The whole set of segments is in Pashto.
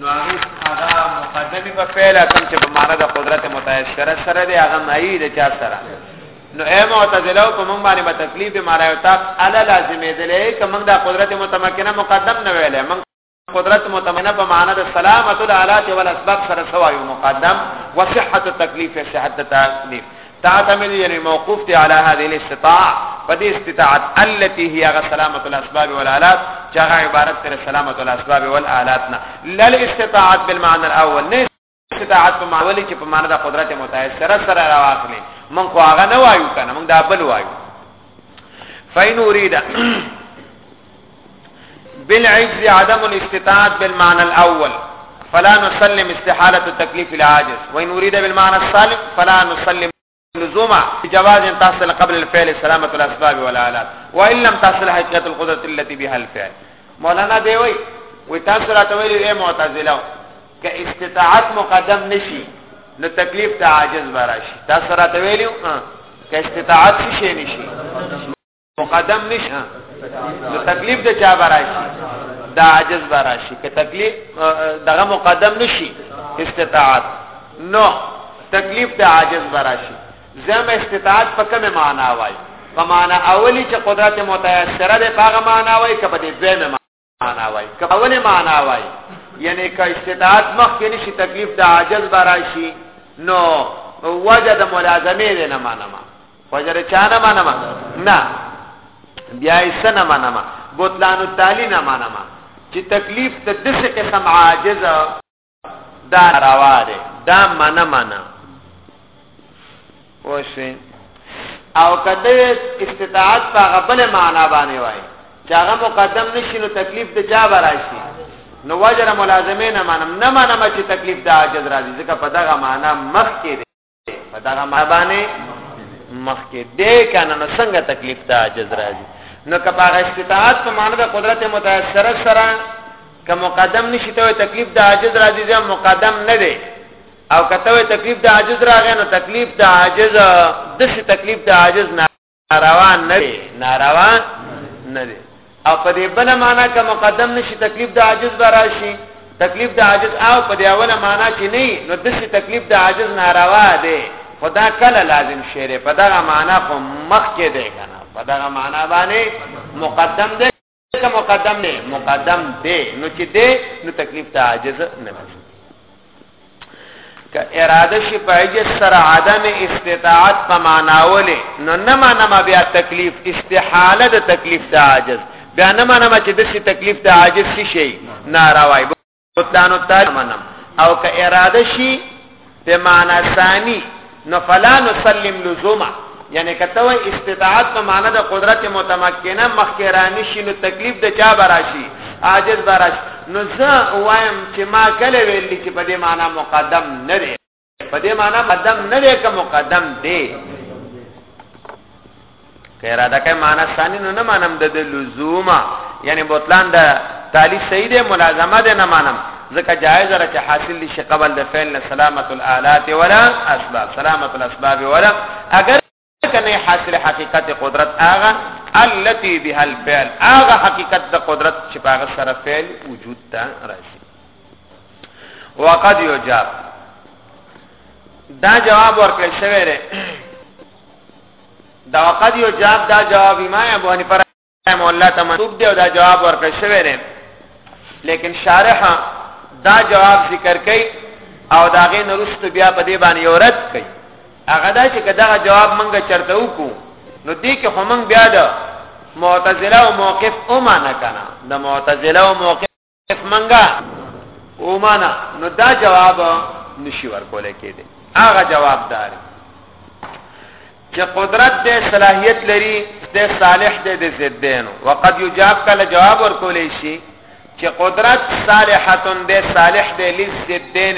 نو هغه هغه مقدمه په پیل کوم چې په معنا د قدرت متعشره سره دی هغه مایي د چا سره نو اے معتزله په موږ باندې په تکلیف به مارا یو تاپ الا لازمې دلې ک موږ د قدرت متمکنه مقدم نه ویلې موږ قدرت متمنه په معنا د سلامت الالات والاسباب سره سوایو مقدم وصحت التکلیف صحت التکلیف تعتمد یعنی موقوف دی علی هذه الاستطاعه په دې استطاعت التي هي غ سلامت الاسباب والالات چې هغه عبارت تر سلامت الاسباب والالات نه لل استطاعت بالمعنى الاول نه استطاعت په معنی چې په معنی د قدرت متأثره سره راوخلې مونږ خو هغه نه وایو کنه مونږ دا بل وایو فین اريد بالعجز عدم الاستطاعت بالمعنى الأول فلا نسلم استحالة التكليف العاجز وإن أريد بالمعنى السالم فلا نسلم لزوما جواز ان تصل قبل الفعل سلامه الاسباب والالات وان لم تصل حقيقه القدره التي بها الفعل مولانا دی وی وی تاسو راته ویلي اے معتزله ک استطاعت مقدم نشي نو تکلیف ته عاجز براشي تاسو راته ویلو ک استطاعت شي نشي مقدم نشه نو تکلیف د چا براشي دا عجز براشي که تکلیف دغه مقدم نشي استطاعت نو تکلیف د عاجز براشي زم استطاعت په کومه معنا وای په معنا اولی چې قدرت متأثره ده په هغه معنا وای کبه دې دویمه معنا وای کومه معنا وای یعنی که استطاعت مخ کې نشي تکلیف د عاجز براشي نو وجه د ملازمه دې نه مانما وجه د چا نه مانما نه بیا یې سنه مانما بوتلانو تالی نه مانما چې تکلیف ته دسه قسم عاجز دا روا ده دا منه منه وشي او کته استطاعت په غبل معنا باندې وای چې هغه مقدم نشي نو تکلیف د چا براشي نو وجر ملازمه نه منم نه منم چې تکلیف د عاجز راځي ځکه په دغه معنا مخ کې په دغه مابانه مخکې دې کنه نو څنګه تکلیف ته عجز راځي نو که په استطاعت په معنی د قدرت متأثره سره که مقدم نشي ته تکلیف د عجز راځي ځم مقدم نه دی او کته تکلیف د عجز راغی نو تکلیف د عجز د څه تکلیف د عجز نه ناروا نه دی ناروا نه دی او په دې بل معنا کې مقدم نشي تکلیف د عاجز براشي تکلیف د عاجز او په دې اوله معنا کې نه نو د شي تکلیف د عاجز ناروا دی خدا کله لازم شعر په دغه معنا خو مخ کې دی کنه په دغه معنا باندې مقدم دی که مقدم نه مقدم دی نو چې دی نو تکلیف ته عاجز نه وي که اراده شي په عجز سره عدم استطاعت په معناولې نو نه معنی بیا تکلیف استحاله د تکلیف ته عاجز بیا نه معنی چې د تکلیف ته عاجز شي ناراوي بطلان التاج منم او که اراده شي په معنا ثاني نو فلا نسلم لزوما یعنی کته و استطاعت په معنا د قدرت متمکنه مخکرانی شي نو تکلیف د چا براشي عاجز براش نو زه وایم چې ما کله ویل چې په دې معنا مقدم نه په دې معنی مقدم نه دی که مقدم دی که اراده کوي معنی ثاني نو نه مانم د لزوم یعنی بطلان د تالی صحیح دی ملازمه ده نه مانم ځکه جایز را چې حاصل شي قبل د فعل سلامت الالات ولا اسباب سلامت الاسباب ولا اگر ځکه نه حاصل حقیقت قدرت هغه التي بها الفعل هغه حقیقت د قدرت چې په هغه سره فعل وجود ته راځي وقد یجاب دا جواب ورکړل شوی دی دا وقد یجاب دا جواب ما ابو حنیفه مولا ته منسوب دی او دا جواب ورکړ شوی دی لیکن شارح دا جواب ذکر کوي او دا غي نرست بیا په دې باندې اورت کوي هغه دا چې دا جواب مونږ چرته وکړو نو دې کې هم بیا د معتزله او موقف او معنا کنه د معتزله او موقف منګه اومانا نو دا جواب نشي ورکول کېده هغه جواب دار چې قدرت دې صلاحيت لري دې صالح دې دې زدينو وقد يجاب کله جواب ورکول شي چې قدرت صالحتون دې صالح دې لزدين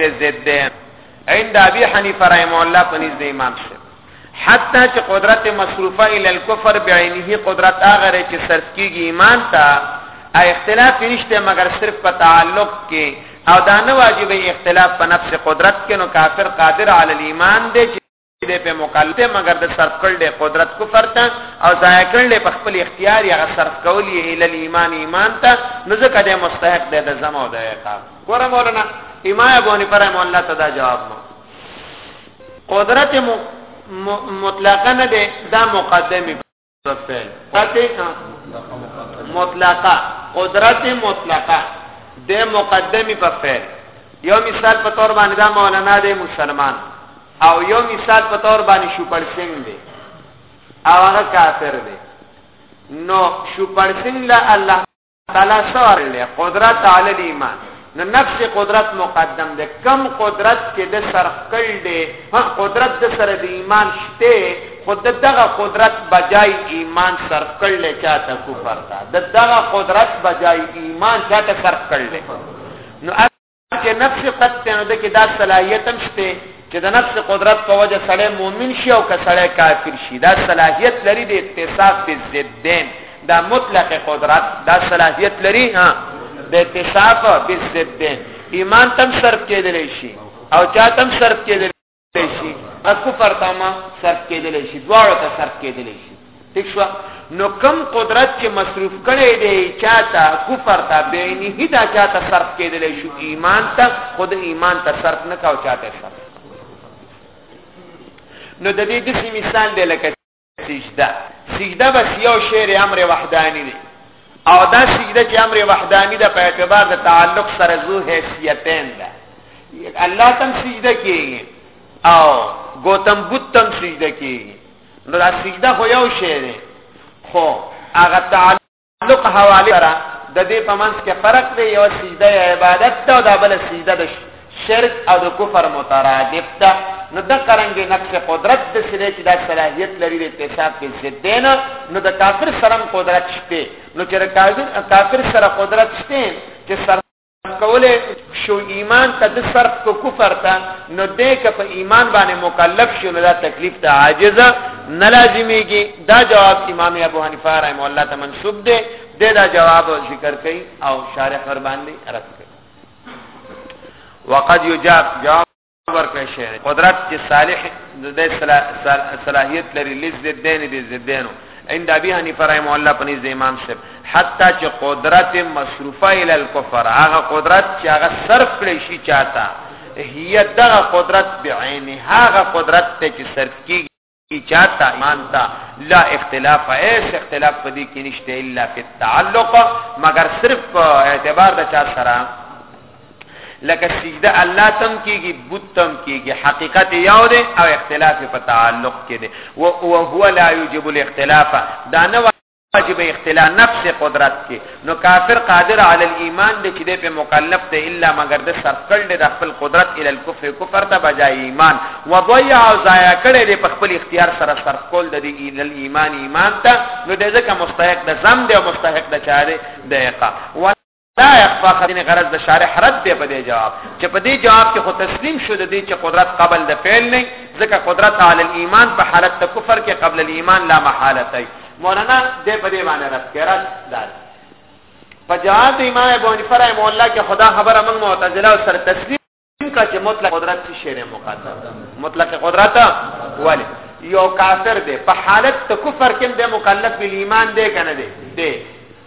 زدین عند ابي حنیفه رحم الله پنځ د امام شه حتی چې قدرت مصروفه ال الكفر بعینه قدرت هغه لري چې صرف کیږي ایمان ته اختلاف نشته مگر صرف په تعلق کې او دا نه واجب اختلاف په نفس قدرت کې نو کافر قادر علی الايمان دی دې په مکلف مگر د صرف کړل د قدرت کفر ته او ضایع کړل په خپل اختیار یا صرف کول یې ال ایمان ایمان ته نو ځکه د مستحق دی د زما او د عقاب ګوره مولانا امام ابو حنیفه رحم الله ته دا جواب مو قدرت مطلقه نه ده دا مقدمه قدرت مطلقه قدرت مطلقه د مقدمی په فعل یو مثال په تور باندې دا مولانا دی مسلمان او یو مثال په تور باندې شوپړ سنگ دی او هغه کافر دی نو شوپړ سنگ له الله تعالی سوار له قدرت علی ایمان نو نفس قدرت مقدم ده کم قدرت چې د سرخکل ده ها قدرت د سره د ایمان شته خود دغه قدرت بجای ایمان سرخکل له چاته کفر ده دغه قدرت بجای ایمان چاته سرخکل له نو چې نفس قد ته نو د کې دا صلاحیت هم شته چې د نفس قدرت په وجه سړی مؤمن شي او که سړی کافر شي دا صلاحیت لري د اتصاف په ضدین دا مطلق قدرت دا صلاحیت لري ها د اتصاف په ضدین ایمان تم صرف کېدلی شي او چا تم صرف کېدلی شي او کفر ته ما صرف کېدل شي دواړو ته صرف کېدل شي ٹھیک شو نو کم قدرت چې مصروف کړي دی چاته کفر ته به نه هدا چاته صرف کېدل شي ایمان ته خود ایمان ته صرف نه کاو چاته صرف نو د دې د مثال دی لکه سجده سجده بس یو شعر امر وحدانی دی او دا سجده چې امر وحدانی ده په اعتبار د تعلق سره زو حیثیتین ده الله تم سجده کیږي او گوتم بوت تم سجده کیږي نو دا سجده خو یو شعر خو هغه تعلق تعلق حواله سره د دې په منځ کې فرق دی یو سجده عبادت ته او دا بل سجده د شرک او د کفر مترادف ده نو د قرنګي نفس قدرت د سره چې دا صلاحيت لري د اتصاب کې زدين نو د کافر سره قدرت شته نو چې کافر سره قدرت شته چې کوله شو ایمان ته د صرف کو کفر ته نو دې ک په ایمان باندې مکلف شو نو دا تکلیف ته عاجز نه لازمیږي دا جواب امام ابو حنیفه رحم الله ته منسوب دی د دا جواب ذکر کړي او شارح ور باندې رد کړي وقد یجاب جواب ورکړی شي قدرت چې صالح د صلاحیت لري لزد دین دي زدینو عند ابي حنيفه رحم الله پنيز د امام صاحب حتی چې قدرت مصروفه ال الكفر هغه قدرت چې هغه صرف کړی شي چاته هي دغه قدرت بعینه هغه قدرت ته چې صرف کیږي ایجاد دا ایمان دا لا اختلاف ایس اختلاف په دې کې نشته الا فی التعلق مگر صرف په اعتبار د چا سره لکه سجده الله تم کیږي بت تم کیږي حقیقت یو دی او اختلاف په تعلق کې دی او هو لا یوجب الاختلاف دا نه واجب اختلا نفس قدرت کې نو کافر قادر علی الايمان دې چې دې په مکلف ته الا مگر د سرکل دې د خپل قدرت ال الكفر کفر ته بجای ایمان و ضيع او ضایع کړي دې په خپل اختیار سره سرکل د دې ال الايمان ایمان ته نو دې ځکه مستحق د زم دې او مستحق د چاره دې عقاب دا اخفا خدین غرض د شارح رد دی په دې جواب چې په دې جواب کې خو تسلیم شو د دې چې قدرت قبل د فعل نه ځکه قدرت علی الايمان په حالت د کفر کې قبل الايمان لا محاله دی مولانا دې په دې باندې رد کړه دا په جواب امام ابو حنیفه رحمه الله کې خدا خبره موږ معتزله او سر تسلیم څنګه چې مطلق قدرت څه شی مقدر مطلق قدرت ولی یو کافر دی په حالت ته کفر کې د مکلف په ایمان دی کنه دی دی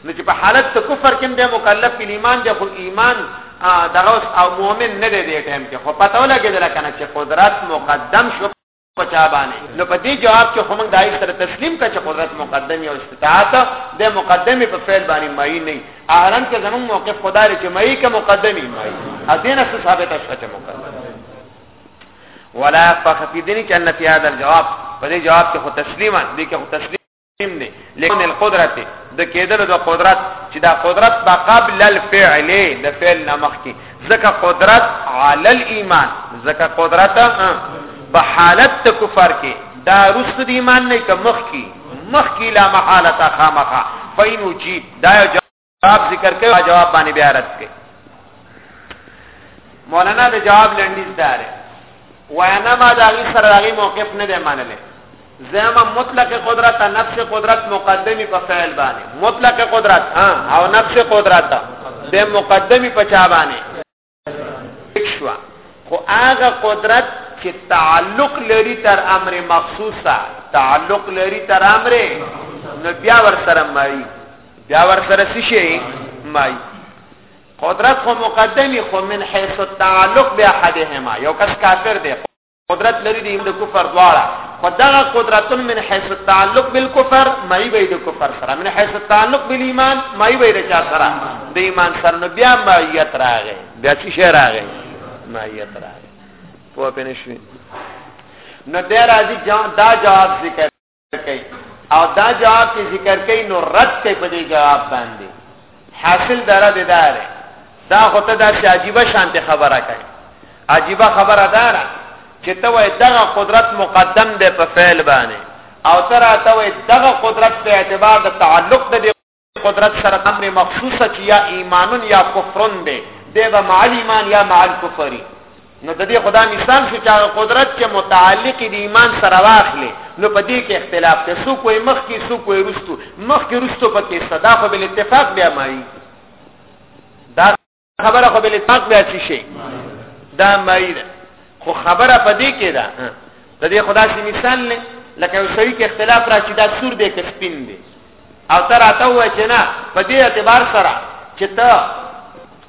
نو چې په حالت ته کفر کې د مکلف په ایمان دی خو ایمان دغه او مؤمن نه دی دی ټیم کې خو پته ولګی دل کنه چې قدرت مقدم شو پچا باندې نو په دې جواب کې هم دای سره تسلیم کړه چې قدرت مقدمه او استطاعت د مقدمه په فعل باندې مای نه اهرن کې زموږ موقف خدای چې مای کې مقدمه مای اذینه ثابت شوه چې مقدمه ولا فخفي دي چې ان فی هذا الجواب په دې جواب کې خو تسلیما دي کې خو تسلیم مهم دی لکن القدرت د کېدل د قدرت چې دا قدرت با قبل الفعل د فعل نامخ کې ځکه قدرت علی الايمان ځکه قدرت په حالت د کفر کې دا رست د ایمان نه کمخ کې مخ کې لا محاله خامخه فین وجید دا جواب ذکر کوي جواب باندې بیا رد کوي مولانا د جواب لنډیز دار وینا ما د هغه سره هغه موقف نه دی منلې زما مطلق قدرت نفس قدرت مقدمی په فعل باندې مطلق قدرت ها او نفس قدرت د مقدمی په چا باندې شوا خو هغه قدرت چې تعلق لري تر امر مخصوصه تعلق لري تر امر نو بیا ور سره مای بیا ور سره څه شي مای قدرت خو مقدمي خو من حيث التعلق به احدهما یو کس کافر دی قدرت لري دي د کفر دواړه خدغه قدرت من حيث التعلق بالكفر ما يبي د کفر سره من حيث التعلق بالايمان ما يبي د چا سره د ایمان سره نو بیا ما یت راغې بیا چې شي راغې ما یت راغې په پنه شي نو د راځي دا جواب ذکر کوي او دا جواب چې ذکر کوي نو رد کوي په دې جواب باندې حاصل دره دې دار دا خو ته دا چې عجیبه شانت خبره کوي عجیبه خبره دار چې ته وای دغه قدرت مقدم دی په فعل باندې او تر ته وای دغه قدرت په اعتبار د تعلق د قدرت سره امر مخصوصه چې یا ایمانون یا کفرون دی دی به مع الیمان یا مع الکفری نو د دې خدا مثال شو چې هغه قدرت چې متعلق دی ایمان سره واخلي نو په دې کې اختلاف ته سو کوی مخ کې سو کوی رستو مخ کې رستو پکې صدا خو بل اتفاق بیا مایي خبره خو بل اتفاق بیا چی شي دا مای ده خو خبره پدې کې ده د دې خدا شي مثال نه لکه یو شی کې اختلاف راشي دا سور دی که سپین دی او تر اته و چې نه په دې اعتبار سره چې ته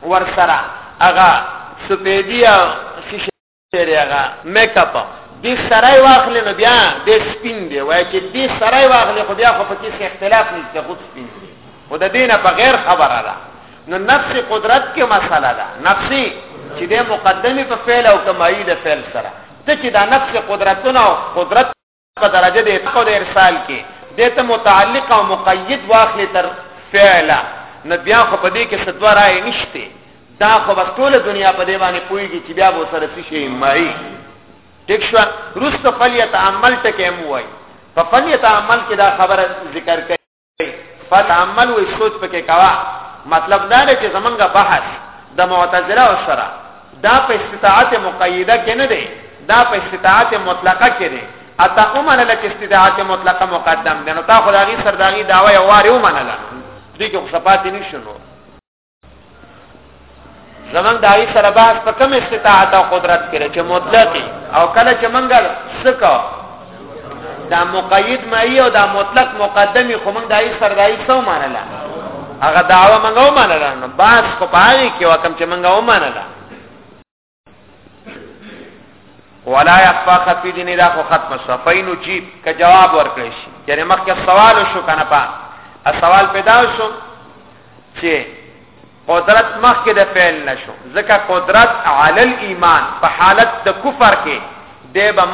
ور سره هغه سپېدی او دی هغه میک اپ دې سره واخلې نو بیا دې سپین دی وای چې دې سره واخلې خو بیا خو په کې اختلاف نشته خو سپین دی خو د دینه په غیر خبره ده نو نفس قدرت کې مسله ده نفسي چې د مقدمه په فعل او کمایي د فعل سره ته چې دا نفس قدرتونه او قدرت په درجه د اتقا د ارسال کې دته متعلق او مقید واخلې تر فعل نه بیا خو په دې کې څه دوه رائے نشته دا خو بس ټول دنیا په دې باندې پويږي چې بیا به سره څه شي مړی ټیک شو رست فلیتعمل ټکه مو وای په فلیتعمل کې دا خبره ذکر کړي فتعمل وی سوچ پکې کوا مطلب دا دی چې زمونږ بحث د معتزله او سره دا په استطاعت مقیده کې نه دی دا په استطاعت مطلقه کې دی اته اومنه لکه استطاعت مطلقه مقدم دی نو تا خدای سرداغي داوا یو واره اومنه دي کې خپاتې نشو زمنګ دای سره بحث په کوم استطاعت او قدرت کې چې مطلق او کله چې منګل سکو دا مقید مای او دا مطلق مقدمی خو موږ دای سره دای سو مانلا هغه داوا موږ ومانلا نو باس خو پای کې وکم چې موږ ومانلا ولا يخفى خفي دي نه دا خو ختم شو فین جیب ک جواب ورکړي شي یعنی مخکې سوال شو کنه پا سوال پیدا شو چې قدرت مخکې د فعل نشو ځکه قدرت علی الايمان په حالت د کفر کې دی به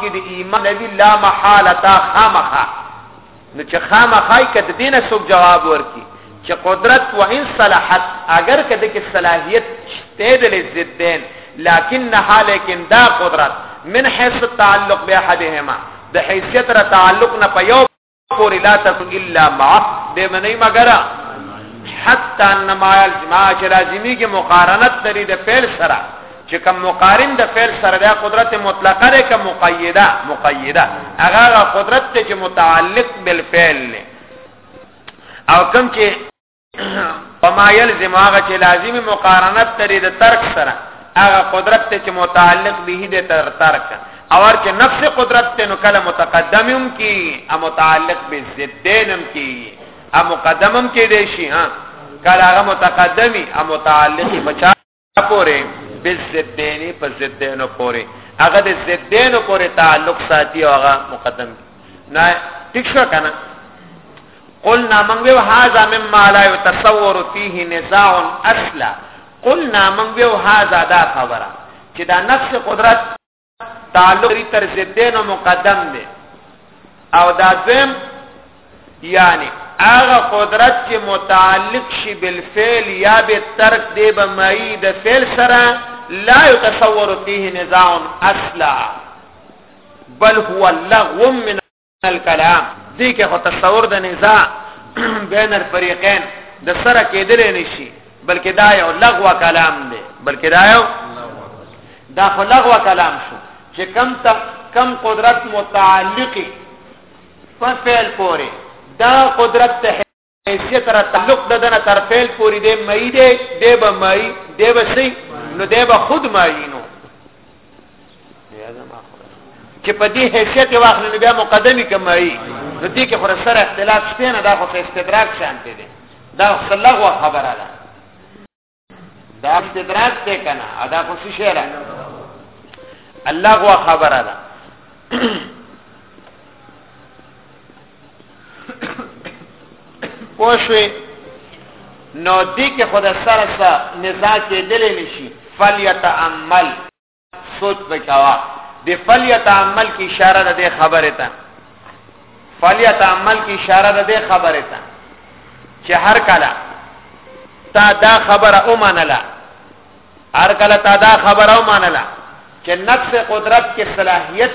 کې د ایمان نبی لا محالتا خامخا نو چې خامخای کده دینه څوک جواب ورکي چې قدرت و ان صلاحت اگر کده کې صلاحیت شته د لزدین لکنها لیکن دا قدرت من حيث التعلق باحدهما د حیثیت را تعلق نه په یو پوری لا تکن الا مع به منی مگر حتا انما الجماع چې لازمی کې مقارنت لري د فعل سره چې کوم مقارن د فعل سره د قدرت مطلقه ده کوم مقیده مقیده هغه قدرت چې متعلق بالفعل او کوم چې فما يلزم هغه چې لازمي مقارنت ترې د ترک سره هغه قدرت ته چې متعلق به دې تر ترک اور چې نفس قدرت ته نو کله متقدمم کی او متعلق به ضدینم کی او مقدمم کې دې شي ها کله هغه متقدمي او متعلق بچا پورې بالزدین په زدینو پورې هغه د زدینو پورې تعلق ساتي او هغه مقدم نه ټیک شو کنه قلنا من ویو هذا مما لا يتصور فيه نزاع اصلا قلنا من ویو هذا دا خبره چې دا نفس قدرت تعلق لري تر ضدین مقدم دی او دا زم یعنی هغه قدرت چې متعلق شي بالفعل یا بالترک دی به مئی د فعل سره لا يتصور فيه نزاع اصلا بل هو لغو من الکلام دې کې خو تصور د نزاع بین الفریقین د سره کېدل نشي بلکې دا یو لغو کلام دی بلکې دا یو دا خو لغو کلام شو چې کم ته کم قدرت متعلقي په فعل پورې دا قدرت ته حیثیت را تعلق د دنه تر فعل پوری دی مئی دی دی به مئی دی به سی نو دی به خود مئی نو چې په دې حیثیت واخلې نو بیا مقدمي کمایي نو دې کې خور سره اختلاف شته نه دا خو استدراک شانته دي دا صلی الله خبره ده دا استدراج ته کنه ادا خو څه شعر الله غوا خبره ده پوښوي نو دې کې خدای سره سره نزاع کې دلې نشي فلیتعمل سوچ پکوا د فلیتعمل کی اشاره ده د خبره ته فلیتعمل کی اشاره ده د خبره ته چې هر کله تا دا خبره او منله هر کله تا دا خبره او منله چې نفس قدرت کې صلاحیت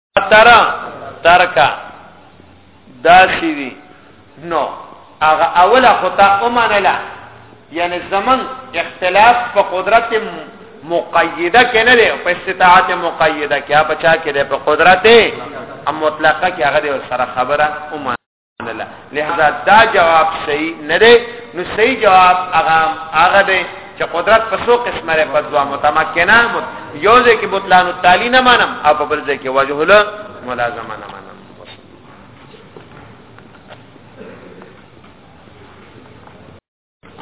ترا ترکا دا سی دی نو هغه اوله خطا اومنلا یعنی زمن اختلاف په قدرت مقیده کې نه دی په استطاعت مقیده کې په چا کې دی په قدرت مطلقه کې هغه سره خبره اومن لہذا دا جواب صحیح نه دی نو صحیح جواب هغه هغه دی چې قدرت په څو قسمه لري په دوا متمکنه یو ځای کې بوتلانو تعالی نه منم او په بل ځای کې وجه له ملازمه نه منم